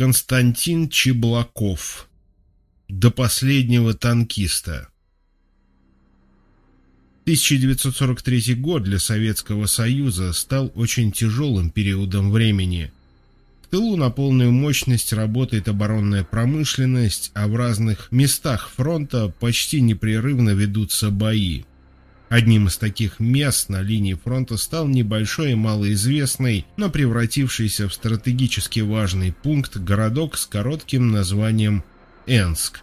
Константин Чеблаков. До последнего танкиста. 1943 год для Советского Союза стал очень тяжелым периодом времени. В тылу на полную мощность работает оборонная промышленность, а в разных местах фронта почти непрерывно ведутся бои. Одним из таких мест на линии фронта стал небольшой и малоизвестный, но превратившийся в стратегически важный пункт городок с коротким названием Энск.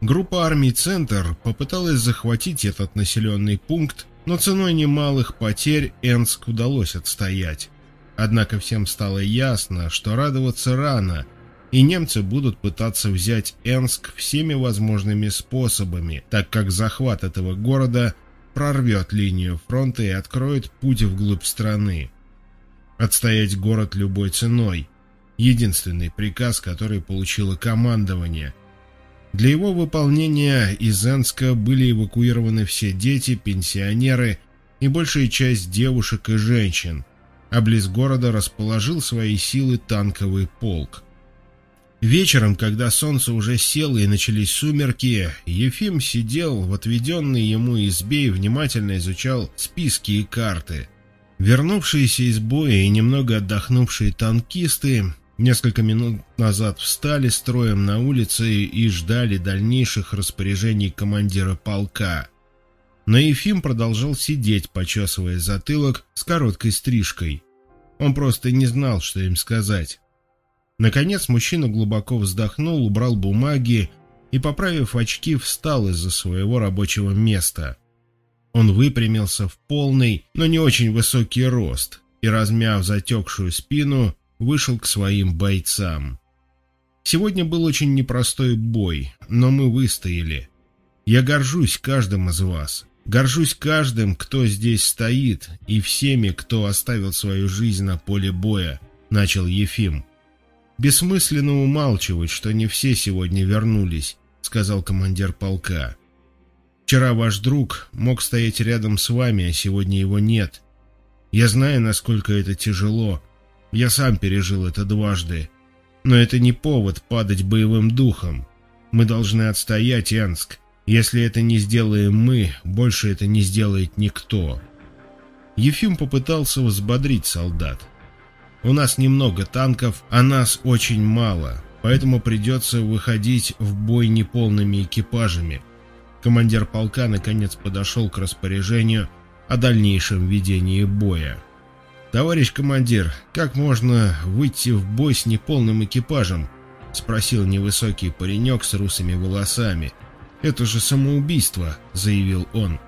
Группа армий «Центр» попыталась захватить этот населенный пункт, но ценой немалых потерь Энск удалось отстоять. Однако всем стало ясно, что радоваться рано, и немцы будут пытаться взять Энск всеми возможными способами, так как захват этого города прорвет линию фронта и откроет путь вглубь страны. Отстоять город любой ценой – единственный приказ, который получило командование. Для его выполнения из Энска были эвакуированы все дети, пенсионеры и большая часть девушек и женщин, а близ города расположил свои силы танковый полк. Вечером, когда солнце уже село и начались сумерки, Ефим сидел в отведенной ему избе и внимательно изучал списки и карты. Вернувшиеся из боя и немного отдохнувшие танкисты несколько минут назад встали строем на улице и ждали дальнейших распоряжений командира полка. Но Ефим продолжал сидеть, почесывая затылок с короткой стрижкой. Он просто не знал, что им сказать. Наконец мужчина глубоко вздохнул, убрал бумаги и, поправив очки, встал из-за своего рабочего места. Он выпрямился в полный, но не очень высокий рост и, размяв затекшую спину, вышел к своим бойцам. Сегодня был очень непростой бой, но мы выстояли. Я горжусь каждым из вас. Горжусь каждым, кто здесь стоит, и всеми, кто оставил свою жизнь на поле боя, начал Ефим. «Бессмысленно умалчивать, что не все сегодня вернулись», — сказал командир полка. «Вчера ваш друг мог стоять рядом с вами, а сегодня его нет. Я знаю, насколько это тяжело. Я сам пережил это дважды. Но это не повод падать боевым духом. Мы должны отстоять Энск. Если это не сделаем мы, больше это не сделает никто». Ефим попытался взбодрить солдат. У нас немного танков, а нас очень мало, поэтому придется выходить в бой неполными экипажами. Командир полка наконец подошел к распоряжению о дальнейшем ведении боя. «Товарищ командир, как можно выйти в бой с неполным экипажем?» — спросил невысокий паренек с русыми волосами. «Это же самоубийство», — заявил он.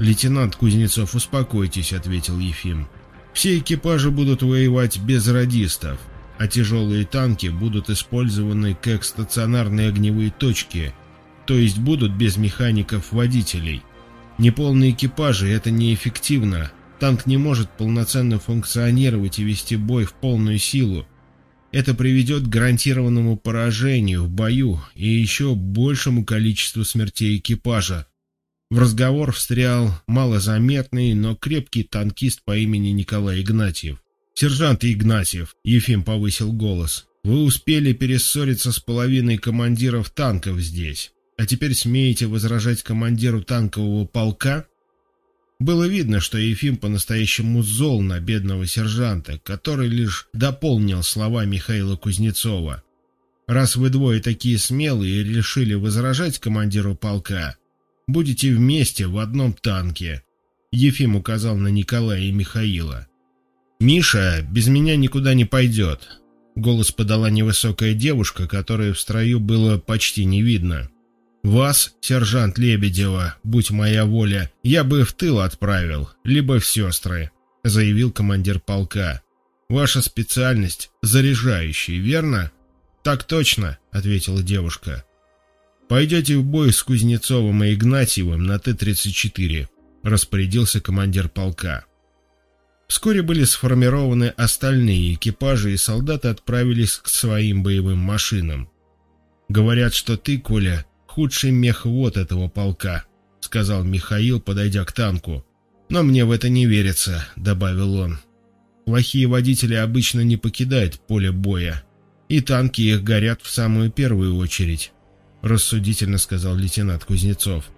«Лейтенант Кузнецов, успокойтесь», — ответил Ефим. Все экипажи будут воевать без радистов, а тяжелые танки будут использованы как стационарные огневые точки, то есть будут без механиков-водителей. Неполные экипажи – это неэффективно. Танк не может полноценно функционировать и вести бой в полную силу. Это приведет к гарантированному поражению в бою и еще большему количеству смертей экипажа, в разговор встрял малозаметный, но крепкий танкист по имени Николай Игнатьев. «Сержант Игнатьев», — Ефим повысил голос, — «вы успели перессориться с половиной командиров танков здесь, а теперь смеете возражать командиру танкового полка?» Было видно, что Ефим по-настоящему зол на бедного сержанта, который лишь дополнил слова Михаила Кузнецова. «Раз вы двое такие смелые и решили возражать командиру полка, Будете вместе в одном танке. Ефим указал на Николая и Михаила. «Миша без меня никуда не пойдет», — голос подала невысокая девушка, которой в строю было почти не видно. «Вас, сержант Лебедева, будь моя воля, я бы в тыл отправил, либо в сестры», — заявил командир полка. «Ваша специальность — заряжающий, верно?» «Так точно», — ответила девушка. «Пойдете в бой с Кузнецовым и Игнатьевым на Т-34», — распорядился командир полка. Вскоре были сформированы остальные экипажи, и солдаты отправились к своим боевым машинам. «Говорят, что ты, Коля, худший мехвод этого полка», — сказал Михаил, подойдя к танку. «Но мне в это не верится», — добавил он. «Плохие водители обычно не покидают поле боя. И танки их горят в самую первую очередь, рассудительно сказал лейтенант Кузнецов.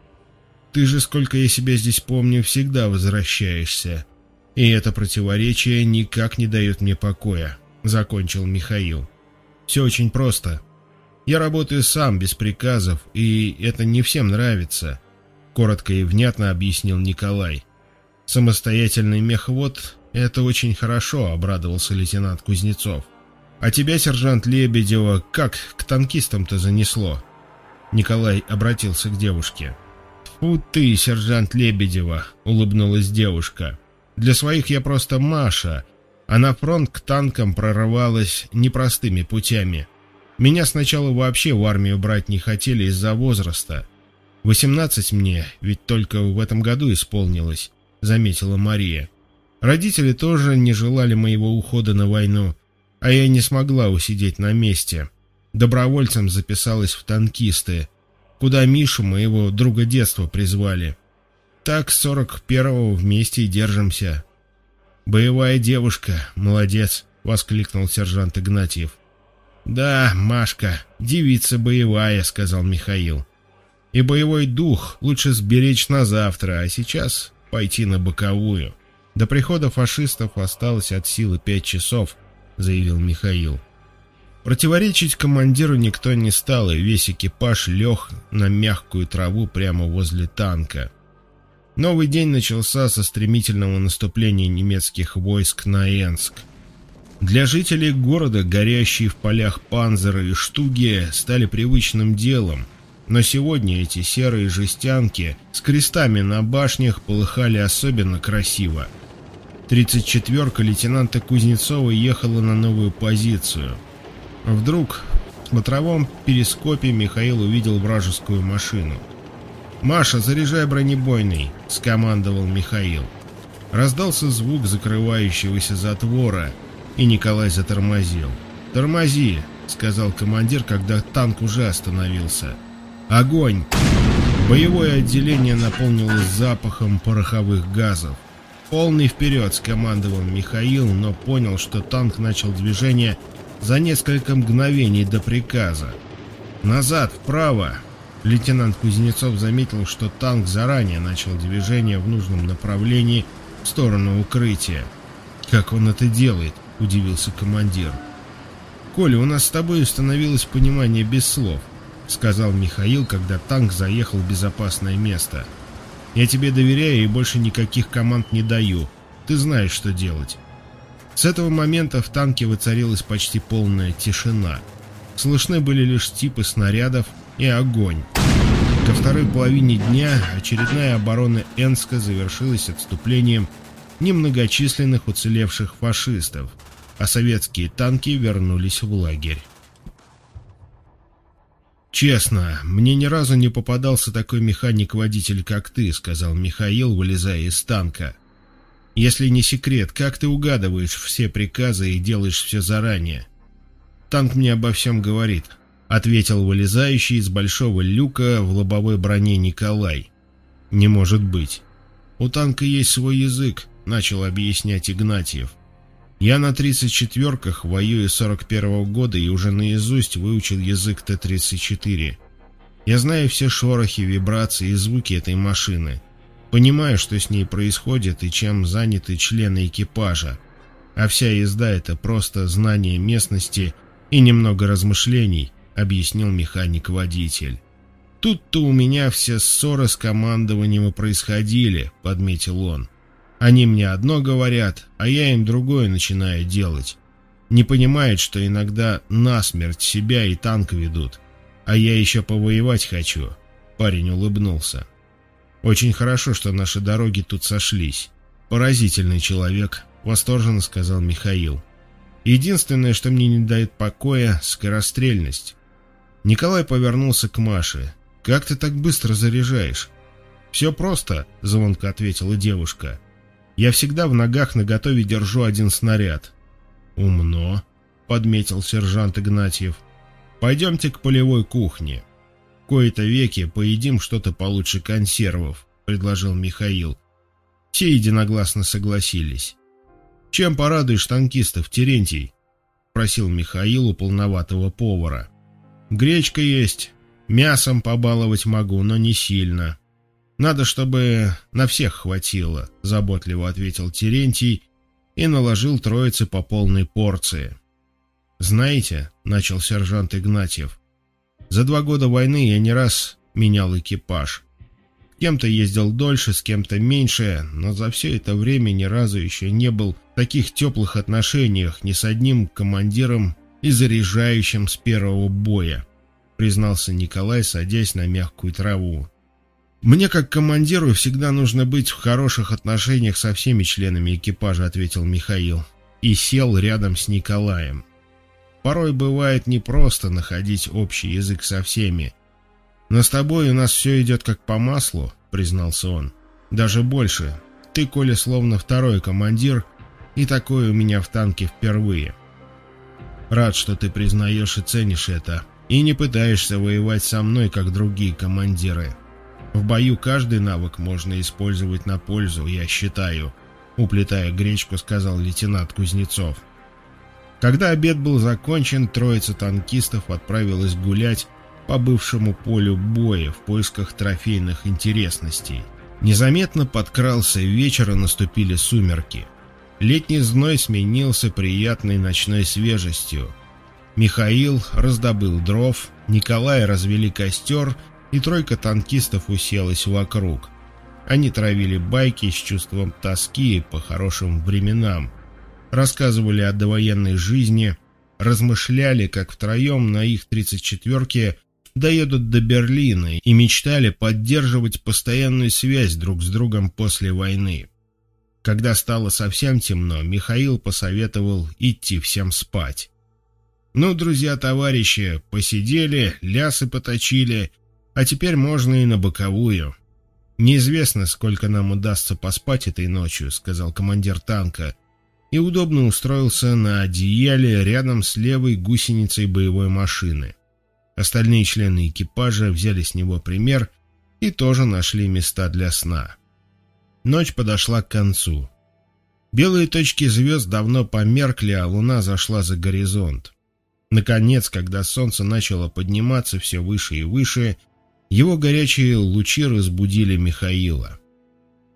Ты же, сколько я себя здесь помню, всегда возвращаешься. И это противоречие никак не дает мне покоя, закончил Михаил. Все очень просто. Я работаю сам, без приказов, и это не всем нравится, коротко и внятно объяснил Николай. Самостоятельный мехвод — это очень хорошо, обрадовался лейтенант Кузнецов. А тебя, сержант Лебедева, как к танкистам-то занесло? Николай обратился к девушке. «Фу ты, сержант Лебедева!» — улыбнулась девушка. «Для своих я просто Маша, а на фронт к танкам прорывалась непростыми путями. Меня сначала вообще в армию брать не хотели из-за возраста. Восемнадцать мне, ведь только в этом году исполнилось», — заметила Мария. «Родители тоже не желали моего ухода на войну, а я не смогла усидеть на месте. Добровольцем записалась в танкисты, куда Мишу, моего друга детства, призвали. Так с сорок первого вместе и держимся. «Боевая девушка, молодец!» — воскликнул сержант Игнатьев. «Да, Машка, девица боевая», — сказал Михаил. «И боевой дух лучше сберечь на завтра, а сейчас пойти на боковую. До прихода фашистов осталось от силы пять часов», заявил Михаил. Противоречить командиру никто не стал, и весь экипаж лег на мягкую траву прямо возле танка. Новый день начался со стремительного наступления немецких войск на Энск. Для жителей города горящие в полях панзеры и штуги стали привычным делом, но сегодня эти серые жестянки с крестами на башнях полыхали особенно красиво – 34-ка лейтенанта Кузнецова ехала на новую позицию. Вдруг в смотровом перископе Михаил увидел вражескую машину. «Маша, заряжай бронебойный!» — скомандовал Михаил. Раздался звук закрывающегося затвора, и Николай затормозил. «Тормози!» — сказал командир, когда танк уже остановился. «Огонь!» Боевое отделение наполнилось запахом пороховых газов. «Полный вперед!» — скомандовал Михаил, но понял, что танк начал движение за несколько мгновений до приказа. «Назад, вправо!» Лейтенант Кузнецов заметил, что танк заранее начал движение в нужном направлении в сторону укрытия. «Как он это делает?» — удивился командир. «Коля, у нас с тобой установилось понимание без слов», — сказал Михаил, когда танк заехал в безопасное место. — я тебе доверяю и больше никаких команд не даю. Ты знаешь, что делать. С этого момента в танке воцарилась почти полная тишина. Слышны были лишь типы снарядов и огонь. Ко второй половине дня очередная оборона Энска завершилась отступлением немногочисленных уцелевших фашистов, а советские танки вернулись в лагерь. «Честно, мне ни разу не попадался такой механик-водитель, как ты», — сказал Михаил, вылезая из танка. «Если не секрет, как ты угадываешь все приказы и делаешь все заранее?» «Танк мне обо всем говорит», — ответил вылезающий из большого люка в лобовой броне Николай. «Не может быть. У танка есть свой язык», — начал объяснять Игнатьев. Я на 34-ках воюю с 41-го года и уже наизусть выучил язык Т-34. Я знаю все шорохи, вибрации и звуки этой машины. Понимаю, что с ней происходит и чем заняты члены экипажа. А вся езда — это просто знание местности и немного размышлений, объяснил механик-водитель. Тут-то у меня все ссоры с командованием и происходили, подметил он. Они мне одно говорят, а я им другое начинаю делать. Не понимают, что иногда насмерть себя и танк ведут. А я еще повоевать хочу. Парень улыбнулся. Очень хорошо, что наши дороги тут сошлись. Поразительный человек, восторженно сказал Михаил. Единственное, что мне не дает покоя, скорострельность. Николай повернулся к Маше. «Как ты так быстро заряжаешь?» «Все просто», — звонко ответила девушка. Я всегда в ногах наготове держу один снаряд. Умно, подметил сержант Игнатьев. Пойдемте к полевой кухне. Кои-то веки поедим что-то получше консервов, предложил Михаил. Все единогласно согласились. Чем порадуешь танкистов, Терентий? спросил Михаил у полноватого повара. «Гречка есть. Мясом побаловать могу, но не сильно. Надо, чтобы на всех хватило», — заботливо ответил Терентий и наложил троице по полной порции. «Знаете», — начал сержант Игнатьев, — «за два года войны я не раз менял экипаж. С кем-то ездил дольше, с кем-то меньше, но за все это время ни разу еще не был в таких теплых отношениях ни с одним командиром и заряжающим с первого боя», — признался Николай, садясь на мягкую траву. «Мне, как командиру, всегда нужно быть в хороших отношениях со всеми членами экипажа», — ответил Михаил. И сел рядом с Николаем. Порой бывает непросто находить общий язык со всеми. Но с тобой у нас все идет как по маслу, признался он. Даже больше. Ты, Коля, словно второй командир, и такое у меня в танке впервые. Рад, что ты признаешь и ценишь это, и не пытаешься воевать со мной, как другие командиры. В бою каждый навык можно использовать на пользу, я считаю, уплетая гречку, сказал лейтенант Кузнецов. Когда обед был закончен, троица танкистов отправилась гулять по бывшему полю боя в поисках трофейных интересностей. Незаметно подкрался вечер и наступили сумерки. Летний зной сменился приятной ночной свежестью. Михаил раздобыл дров, Николай развели костер, и тройка танкистов уселась вокруг. Они травили байки с чувством тоски по хорошим временам, рассказывали о довоенной жизни, размышляли, как втроем на их 34-ке доедут до Берлина и мечтали поддерживать постоянную связь друг с другом после войны. Когда стало совсем темно, Михаил посоветовал идти всем спать. «Ну, друзья-товарищи, посидели, лясы поточили, а теперь можно и на боковую». «Неизвестно, сколько нам удастся поспать этой ночью», — сказал командир танка и удобно устроился на одеяле рядом с левой гусеницей боевой машины. Остальные члены экипажа взяли с него пример и тоже нашли места для сна. Ночь подошла к концу. Белые точки звезд давно померкли, а луна зашла за горизонт. Наконец, когда солнце начало подниматься все выше и выше, его горячие лучи разбудили Михаила.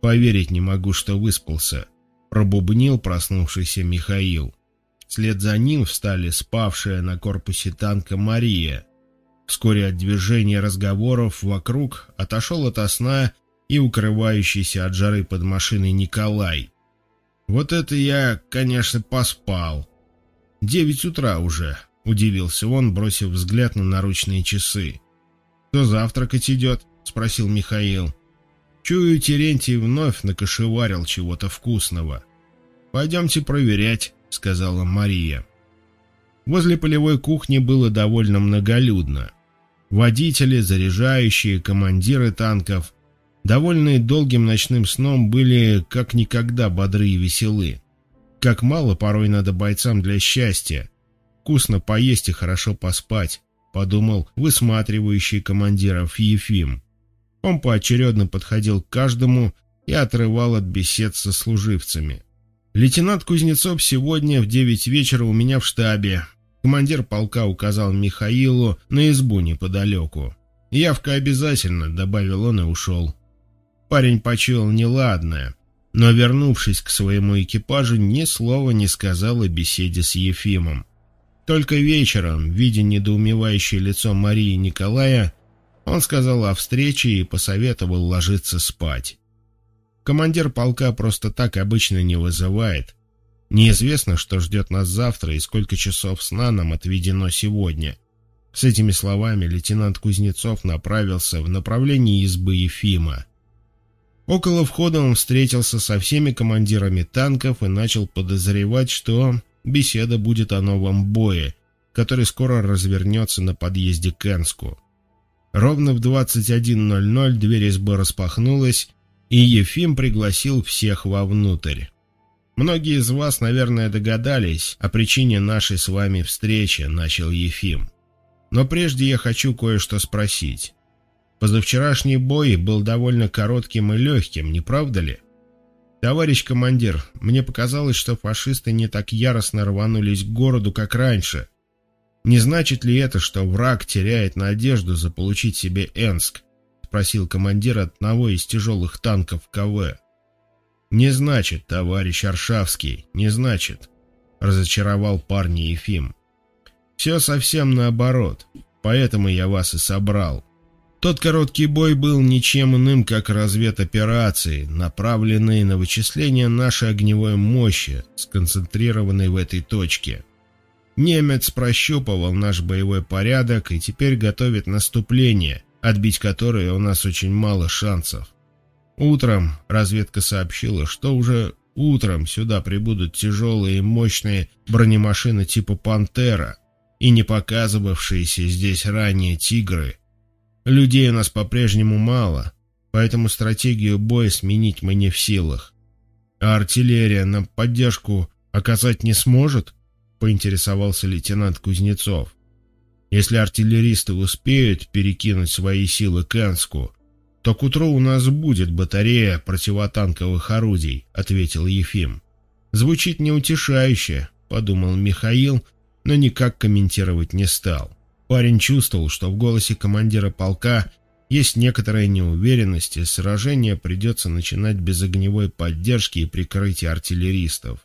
«Поверить не могу, что выспался», пробубнил проснувшийся Михаил. Вслед за ним встали спавшая на корпусе танка Мария. Вскоре от движения разговоров вокруг отошел от сна и укрывающийся от жары под машиной Николай. «Вот это я, конечно, поспал. Девять утра уже», — удивился он, бросив взгляд на наручные часы. «Кто завтракать идет?» — спросил Михаил. Чую, Терентий вновь накошеварил чего-то вкусного. «Пойдемте проверять», — сказала Мария. Возле полевой кухни было довольно многолюдно. Водители, заряжающие, командиры танков, довольные долгим ночным сном, были как никогда бодры и веселы. Как мало порой надо бойцам для счастья. Вкусно поесть и хорошо поспать, подумал высматривающий командиров Ефим. Он поочередно подходил к каждому и отрывал от бесед со служивцами. «Лейтенант Кузнецов сегодня в девять вечера у меня в штабе». Командир полка указал Михаилу на избу неподалеку. «Явка обязательно», — добавил он и ушел. Парень почуял неладное, но, вернувшись к своему экипажу, ни слова не сказал о беседе с Ефимом. Только вечером, видя недоумевающее лицо Марии Николая, он сказал о встрече и посоветовал ложиться спать. Командир полка просто так обычно не вызывает. Неизвестно, что ждет нас завтра и сколько часов сна нам отведено сегодня. С этими словами лейтенант Кузнецов направился в направлении избы Ефима. Около входа он встретился со всеми командирами танков и начал подозревать, что беседа будет о новом бое, который скоро развернется на подъезде к Энску. Ровно в 21.00 дверь избы распахнулась, и Ефим пригласил всех вовнутрь. «Многие из вас, наверное, догадались о причине нашей с вами встречи», — начал Ефим. «Но прежде я хочу кое-что спросить. Позавчерашний бой был довольно коротким и легким, не правда ли?» Товарищ командир, мне показалось, что фашисты не так яростно рванулись к городу, как раньше. Не значит ли это, что враг теряет надежду заполучить себе Энск? Спросил командир одного из тяжелых танков КВ. Не значит, товарищ Аршавский, не значит, разочаровал парня Ефим. Все совсем наоборот, поэтому я вас и собрал. Тот короткий бой был ничем иным, как разведоперации, направленные на вычисление нашей огневой мощи, сконцентрированной в этой точке. Немец прощупывал наш боевой порядок и теперь готовит наступление, отбить которое у нас очень мало шансов. Утром разведка сообщила, что уже утром сюда прибудут тяжелые и мощные бронемашины типа «Пантера» и не показывавшиеся здесь ранее «Тигры», Людей у нас по-прежнему мало, поэтому стратегию боя сменить мы не в силах. А артиллерия нам поддержку оказать не сможет? Поинтересовался лейтенант Кузнецов. Если артиллеристы успеют перекинуть свои силы к Энску, то к утру у нас будет батарея противотанковых орудий, ответил Ефим. Звучит неутешающе, подумал Михаил, но никак комментировать не стал. Парень чувствовал, что в голосе командира полка есть некоторая неуверенность, и сражение придется начинать без огневой поддержки и прикрытия артиллеристов.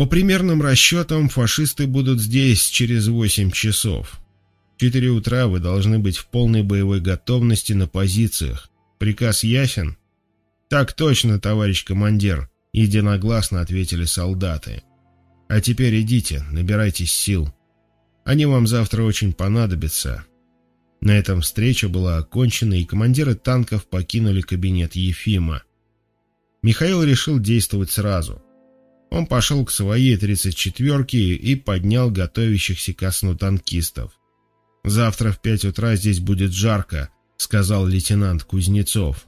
По примерным расчетам, фашисты будут здесь через 8 часов. В 4 утра вы должны быть в полной боевой готовности на позициях. Приказ ясен? Так точно, товарищ командир, единогласно ответили солдаты. А теперь идите, набирайтесь сил. Они вам завтра очень понадобятся. На этом встреча была окончена, и командиры танков покинули кабинет Ефима. Михаил решил действовать сразу. Он пошел к своей 34-ке и поднял готовящихся ко сну танкистов. «Завтра в пять утра здесь будет жарко», — сказал лейтенант Кузнецов.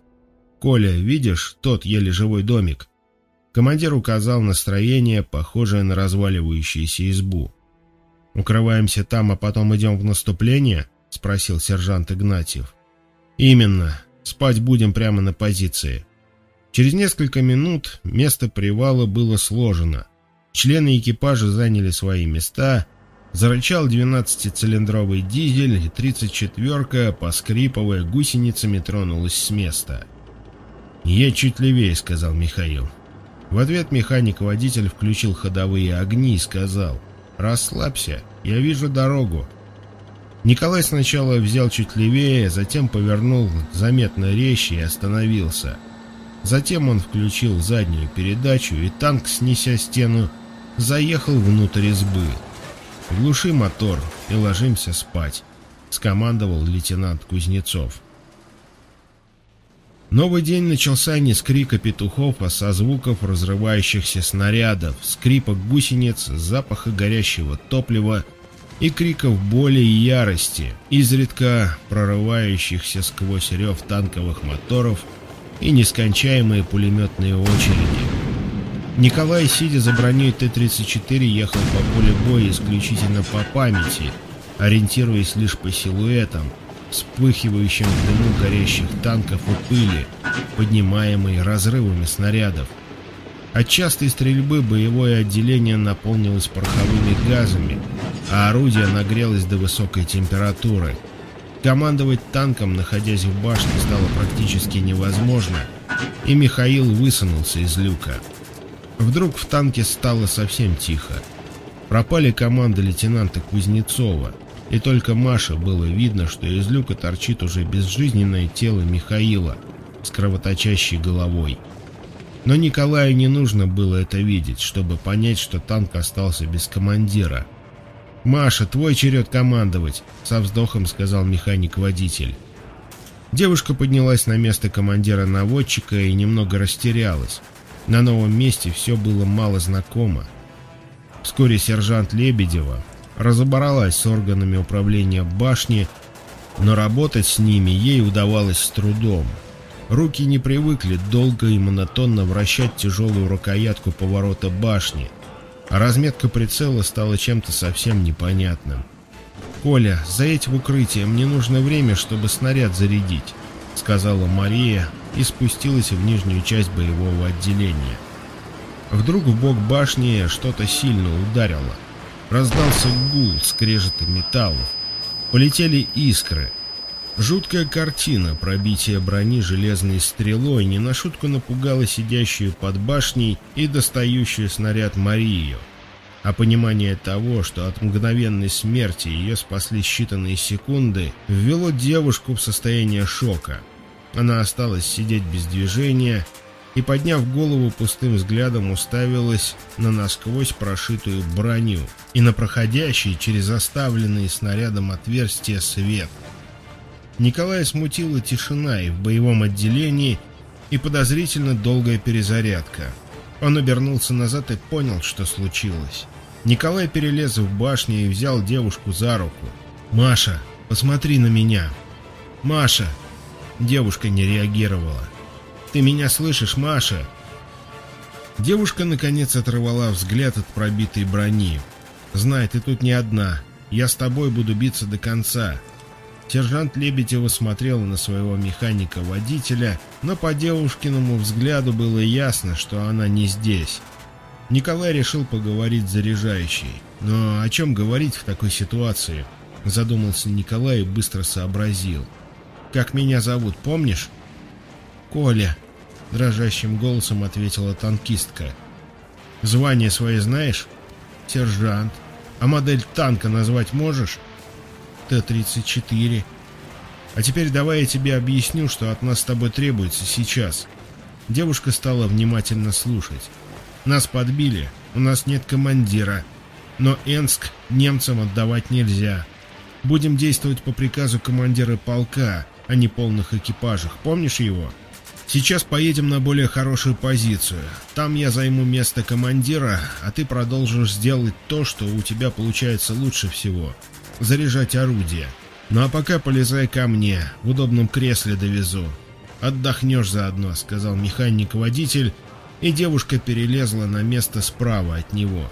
«Коля, видишь, тот еле живой домик?» Командир указал настроение, похожее на разваливающуюся избу. «Укрываемся там, а потом идем в наступление?» — спросил сержант Игнатьев. «Именно. Спать будем прямо на позиции». Через несколько минут место привала было сложено. Члены экипажа заняли свои места, зарычал 12-цилиндровый дизель, и 34-ка, поскрипывая гусеницами, тронулась с места. «Едь чуть левее», — сказал Михаил. В ответ механик-водитель включил ходовые огни и сказал — «Расслабься, я вижу дорогу». Николай сначала взял чуть левее, затем повернул заметно резче и остановился. Затем он включил заднюю передачу, и танк, снеся стену, заехал внутрь избы. «Глуши мотор и ложимся спать», — скомандовал лейтенант Кузнецов. Новый день начался не с крика петухов, а со звуков разрывающихся снарядов, скрипа гусениц, запаха горящего топлива и криков боли и ярости, изредка прорывающихся сквозь рев танковых моторов и нескончаемые пулеметные очереди. Николай, сидя за броней Т-34, ехал по полю боя исключительно по памяти, ориентируясь лишь по силуэтам, вспыхивающим в дыму горящих танков и пыли, поднимаемой разрывами снарядов. От частой стрельбы боевое отделение наполнилось пороховыми газами, а орудие нагрелось до высокой температуры. Командовать танком, находясь в башне, стало практически невозможно, и Михаил высунулся из люка. Вдруг в танке стало совсем тихо. Пропали команды лейтенанта Кузнецова — и только Маше было видно, что из люка торчит уже безжизненное тело Михаила с кровоточащей головой. Но Николаю не нужно было это видеть, чтобы понять, что танк остался без командира. «Маша, твой черед командовать», — со вздохом сказал механик-водитель. Девушка поднялась на место командира-наводчика и немного растерялась. На новом месте все было мало знакомо. Вскоре сержант Лебедева, разобралась с органами управления башни, но работать с ними ей удавалось с трудом. Руки не привыкли долго и монотонно вращать тяжелую рукоятку поворота башни, а разметка прицела стала чем-то совсем непонятным. «Коля, заедь в укрытие, мне нужно время, чтобы снаряд зарядить», — сказала Мария, и спустилась в нижнюю часть боевого отделения. Вдруг в бок башни что-то сильно ударило. Раздался гул, скрежета металлов. Полетели искры. Жуткая картина пробития брони железной стрелой не на шутку напугала сидящую под башней и достающую снаряд Марию. А понимание того, что от мгновенной смерти ее спасли считанные секунды, ввело девушку в состояние шока. Она осталась сидеть без движения и, подняв голову пустым взглядом, уставилась на насквозь прошитую броню и на проходящий через оставленные снарядом отверстия свет. Николая смутила тишина и в боевом отделении, и подозрительно долгая перезарядка. Он обернулся назад и понял, что случилось. Николай перелез в башню и взял девушку за руку. «Маша, посмотри на меня!» «Маша!» Девушка не реагировала. Ты меня слышишь, Маша?» Девушка, наконец, оторвала взгляд от пробитой брони. «Знай, ты тут не одна. Я с тобой буду биться до конца». Сержант Лебедева смотрел на своего механика-водителя, но по девушкиному взгляду было ясно, что она не здесь. Николай решил поговорить с заряжающей. Но о чем говорить в такой ситуации? Задумался Николай и быстро сообразил. «Как меня зовут, помнишь?» «Коля», — дрожащим голосом ответила танкистка. «Звание свое знаешь?» «Сержант. А модель танка назвать можешь?» «Т-34». «А теперь давай я тебе объясню, что от нас с тобой требуется сейчас». Девушка стала внимательно слушать. «Нас подбили, у нас нет командира, но Энск немцам отдавать нельзя. Будем действовать по приказу командира полка, а не полных экипажах. Помнишь его?» Сейчас поедем на более хорошую позицию. Там я займу место командира, а ты продолжишь сделать то, что у тебя получается лучше всего. Заряжать орудие. Ну а пока полезай ко мне, в удобном кресле довезу. Отдохнешь заодно, сказал механик-водитель, и девушка перелезла на место справа от него.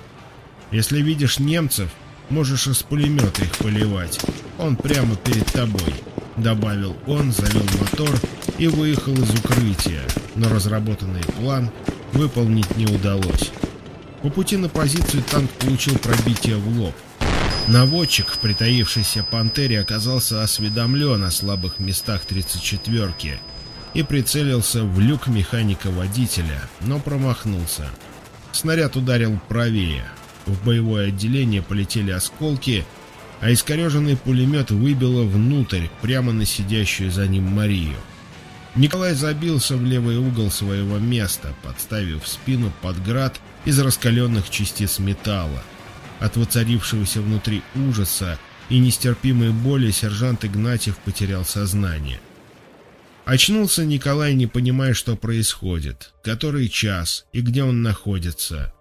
Если видишь немцев, можешь из пулемета их поливать. Он прямо перед тобой добавил он, завел мотор и выехал из укрытия, но разработанный план выполнить не удалось. По пути на позицию танк получил пробитие в лоб. Наводчик в притаившейся «Пантере» оказался осведомлен о слабых местах 34-ки и прицелился в люк механика-водителя, но промахнулся. Снаряд ударил правее. В боевое отделение полетели осколки — а искореженный пулемет выбило внутрь, прямо на сидящую за ним Марию. Николай забился в левый угол своего места, подставив спину под град из раскаленных частиц металла. От воцарившегося внутри ужаса и нестерпимой боли сержант Игнатьев потерял сознание. Очнулся Николай, не понимая, что происходит, который час и где он находится.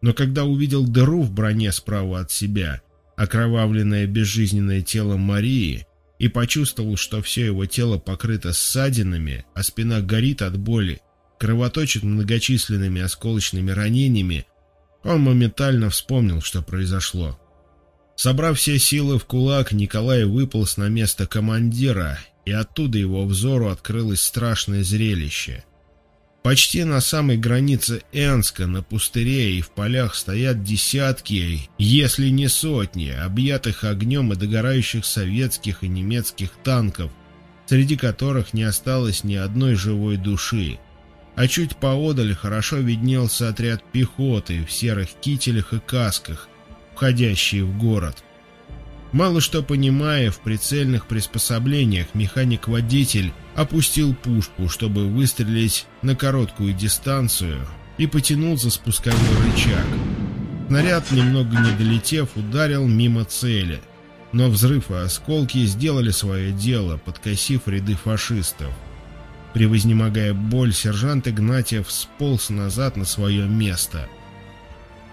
Но когда увидел дыру в броне справа от себя окровавленное безжизненное тело Марии и почувствовал, что все его тело покрыто ссадинами, а спина горит от боли, кровоточит многочисленными осколочными ранениями, он моментально вспомнил, что произошло. Собрав все силы в кулак, Николай выполз на место командира, и оттуда его взору открылось страшное зрелище — Почти на самой границе Энска, на пустыре и в полях стоят десятки, если не сотни, объятых огнем и догорающих советских и немецких танков, среди которых не осталось ни одной живой души. А чуть поодаль хорошо виднелся отряд пехоты в серых кителях и касках, входящий в город. Мало что понимая в прицельных приспособлениях, механик-водитель опустил пушку, чтобы выстрелить на короткую дистанцию, и потянул за спусковой рычаг. Снаряд, немного не долетев, ударил мимо цели, но взрыв и осколки сделали свое дело, подкосив ряды фашистов. Превознемогая боль, сержант Игнатьев сполз назад на свое место.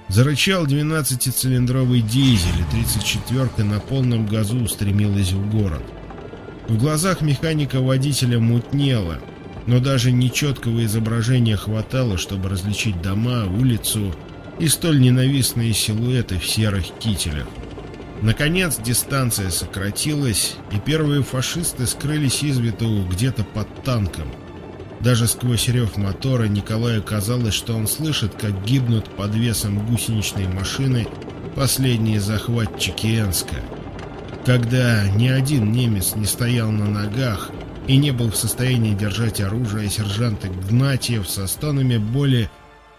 Зарычал 12-цилиндровый дизель, и 34-ка на полном газу устремилась в город. В глазах механика-водителя мутнело, но даже нечеткого изображения хватало, чтобы различить дома, улицу и столь ненавистные силуэты в серых кителях. Наконец дистанция сократилась, и первые фашисты скрылись из виду где-то под танком. Даже сквозь рев мотора Николаю казалось, что он слышит, как гибнут под весом гусеничной машины последние захватчики Энска. Когда ни один немец не стоял на ногах и не был в состоянии держать оружие, сержант Игнатьев со стонами боли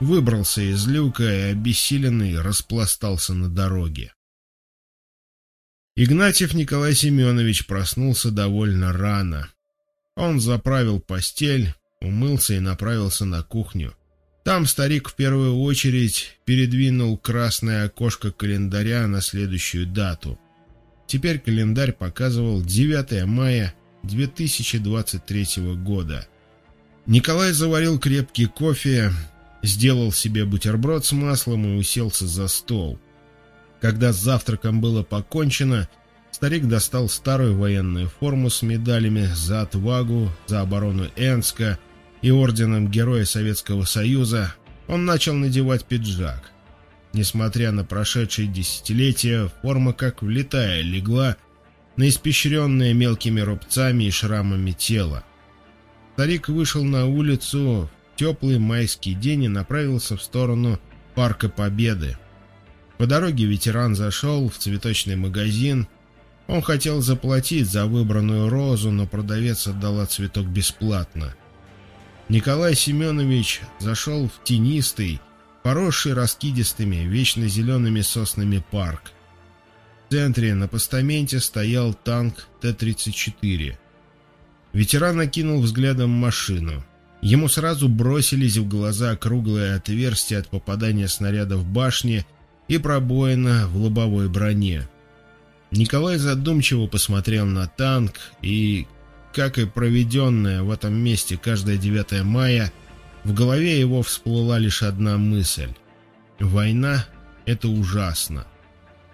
выбрался из люка и обессиленный распластался на дороге. Игнатьев Николай Семенович проснулся довольно рано. Он заправил постель, умылся и направился на кухню. Там старик в первую очередь передвинул красное окошко календаря на следующую дату. Теперь календарь показывал 9 мая 2023 года. Николай заварил крепкий кофе, сделал себе бутерброд с маслом и уселся за стол. Когда с завтраком было покончено, старик достал старую военную форму с медалями за отвагу, за оборону Энска и орденом Героя Советского Союза. Он начал надевать пиджак. Несмотря на прошедшие десятилетия, форма как влетая легла на испещренное мелкими рубцами и шрамами тело. Старик вышел на улицу в теплый майский день и направился в сторону Парка Победы. По дороге ветеран зашел в цветочный магазин. Он хотел заплатить за выбранную розу, но продавец отдала цветок бесплатно. Николай Семенович зашел в тенистый, поросший раскидистыми, вечно зелеными соснами парк. В центре на постаменте стоял танк Т-34. Ветеран окинул взглядом машину. Ему сразу бросились в глаза круглые отверстия от попадания снаряда в башне и пробоина в лобовой броне. Николай задумчиво посмотрел на танк и, как и проведенное в этом месте каждое 9 мая, в голове его всплыла лишь одна мысль. Война — это ужасно.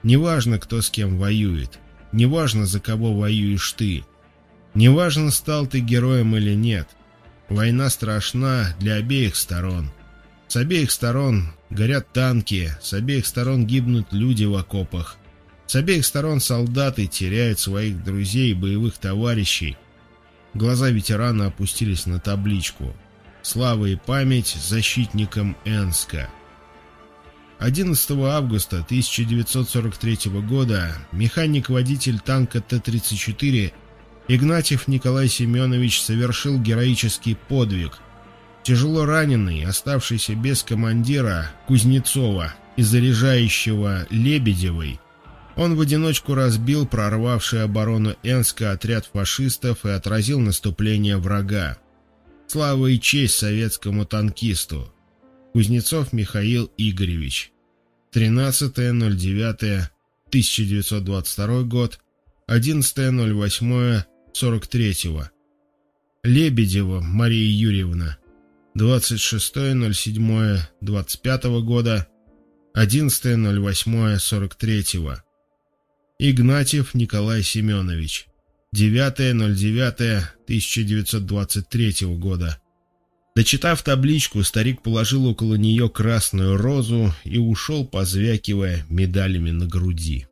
Неважно, кто с кем воюет, неважно, за кого воюешь ты, неважно, стал ты героем или нет. Война страшна для обеих сторон. С обеих сторон горят танки, с обеих сторон гибнут люди в окопах, с обеих сторон солдаты теряют своих друзей и боевых товарищей. Глаза ветерана опустились на табличку. Слава и память защитникам Энска. 11 августа 1943 года механик-водитель танка Т-34 Игнатьев Николай Семенович совершил героический подвиг – Тяжело раненый, оставшийся без командира Кузнецова и заряжающего Лебедевой, он в одиночку разбил прорвавший оборону Энска отряд фашистов и отразил наступление врага. Слава и честь советскому танкисту. Кузнецов Михаил Игоревич. 13.09.1922 год. 11.08.43. Лебедева Мария Юрьевна. 26.07.25 года, 11.08.43. Игнатьев Николай Семенович. 9.09.1923 года. Дочитав табличку, старик положил около нее красную розу и ушел, позвякивая медалями на груди.